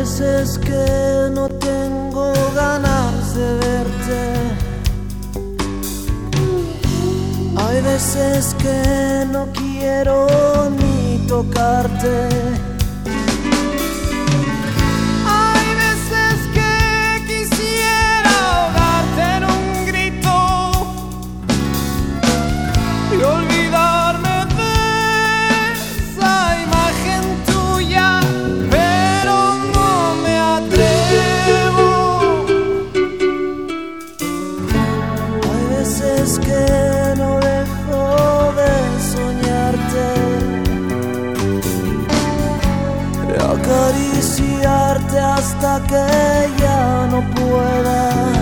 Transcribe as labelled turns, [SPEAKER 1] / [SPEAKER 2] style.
[SPEAKER 1] veces que no tengo ganas de verte. Hay veces que no quiero ni tocarte.
[SPEAKER 2] que
[SPEAKER 1] ya no pueda.